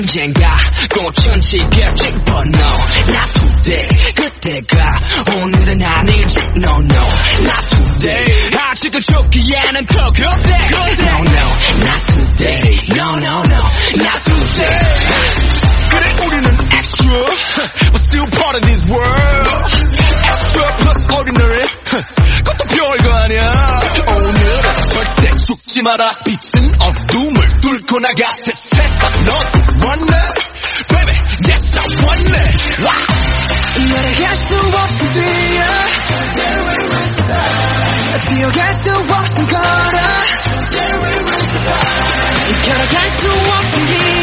언젠가 꽃천지겠지 not today 그때가 오늘은 no no. Not today. 좋기에는 더 그때 그때 no no not today. No no no not today. 그래 우리는 extra. But still part of this world. Extra plus ordinary. 그것도 별거 아니야 오늘은 절대 죽지 마라. 빛은 어둠을 뚫고 나가. 세상 you want from me?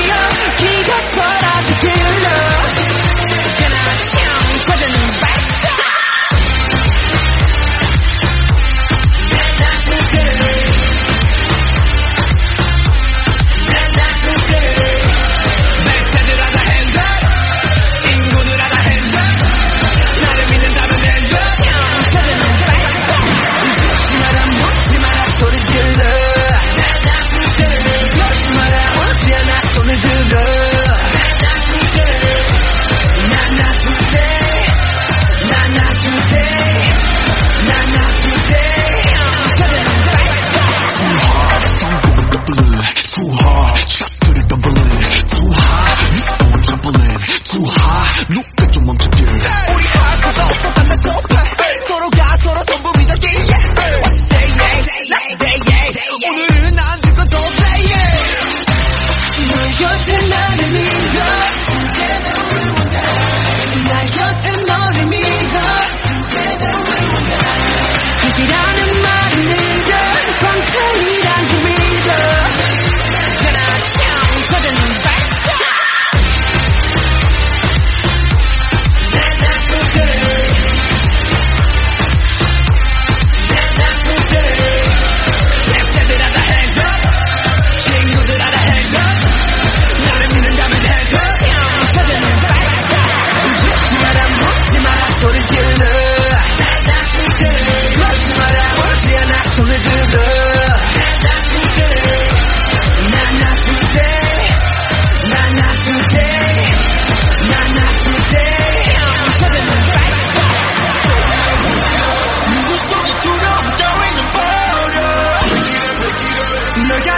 too hard. Shot to the dumbbell, too hard.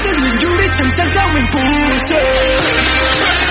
的年，要的曾震，交榮故事。